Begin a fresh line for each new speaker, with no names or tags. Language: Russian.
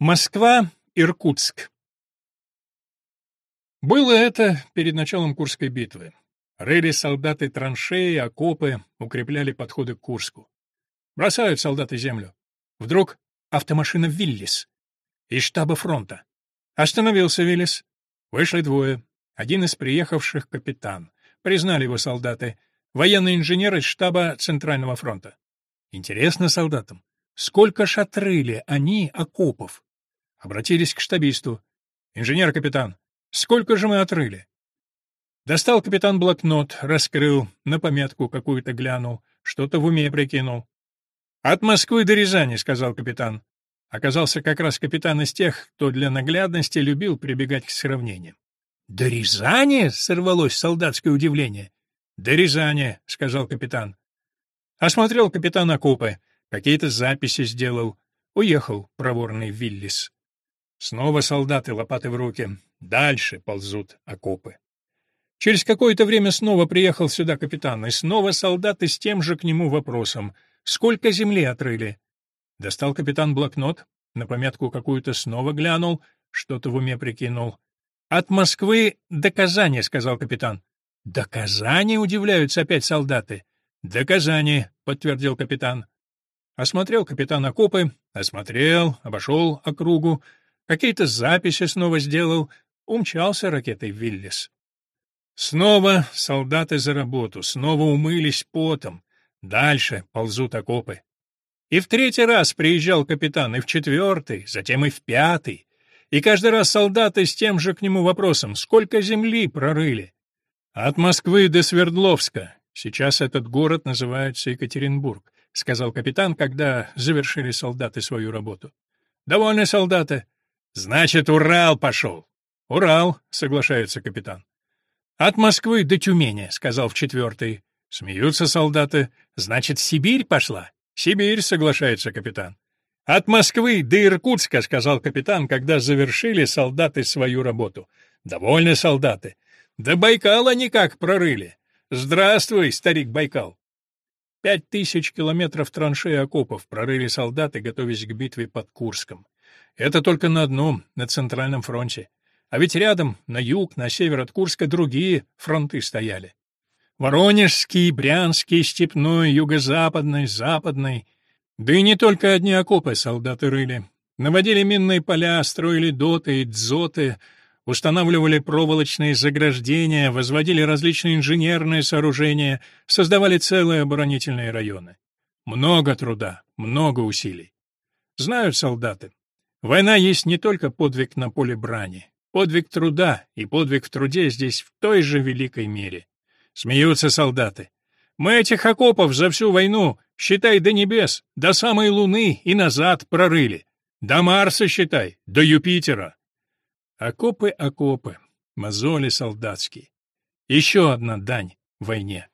Москва, Иркутск. Было это перед началом Курской битвы. Рыли солдаты траншеи, окопы, укрепляли подходы к Курску. Бросают солдаты землю. Вдруг автомашина Виллис из штаба фронта. Остановился Виллис. Вышли двое. Один из приехавших капитан. Признали его солдаты. Военный инженер из штаба Центрального фронта. Интересно солдатам, сколько ж отрыли они окопов? Обратились к штабисту. «Инженер-капитан, сколько же мы отрыли?» Достал капитан блокнот, раскрыл, на пометку какую-то глянул, что-то в уме прикинул. «От Москвы до Рязани», — сказал капитан. Оказался как раз капитан из тех, кто для наглядности любил прибегать к сравнениям. «До Рязани?» — сорвалось солдатское удивление. «До Рязани», — сказал капитан. Осмотрел капитан окопы, какие-то записи сделал. Уехал проворный Виллис. Снова солдаты, лопаты в руки. Дальше ползут окопы. Через какое-то время снова приехал сюда капитан, и снова солдаты с тем же к нему вопросом. Сколько земли отрыли? Достал капитан блокнот, на пометку какую-то снова глянул, что-то в уме прикинул. «От Москвы до Казани», — сказал капитан. «До Казани?» — удивляются опять солдаты. «До Казани», — подтвердил капитан. Осмотрел капитан окопы, осмотрел, обошел округу, Какие-то записи снова сделал, умчался ракетой Виллис. Снова солдаты за работу, снова умылись потом. Дальше ползут окопы. И в третий раз приезжал капитан, и в четвертый, затем и в пятый. И каждый раз солдаты с тем же к нему вопросом, сколько земли прорыли. От Москвы до Свердловска. Сейчас этот город называется Екатеринбург, сказал капитан, когда завершили солдаты свою работу. Довольны солдаты. Значит, Урал пошел. Урал, соглашается капитан. От Москвы до Тюмени, сказал в четвертый. Смеются солдаты. Значит, Сибирь пошла. Сибирь, соглашается капитан. От Москвы до Иркутска, сказал капитан, когда завершили солдаты свою работу. Довольны солдаты. До Байкала никак прорыли. Здравствуй, старик Байкал. Пять тысяч километров траншеи окопов прорыли солдаты, готовясь к битве под Курском. Это только на одном, на Центральном фронте. А ведь рядом, на юг, на север от Курска, другие фронты стояли. Воронежский, Брянский, Степной, Юго-Западный, Западный. Да и не только одни окопы солдаты рыли. Наводили минные поля, строили доты и дзоты, устанавливали проволочные заграждения, возводили различные инженерные сооружения, создавали целые оборонительные районы. Много труда, много усилий. Знают солдаты, Война есть не только подвиг на поле брани, подвиг труда, и подвиг в труде здесь в той же великой мере. Смеются солдаты. Мы этих окопов за всю войну, считай, до небес, до самой Луны и назад прорыли. До Марса, считай, до Юпитера. Окопы, окопы, мозоли солдатские. Еще одна дань войне.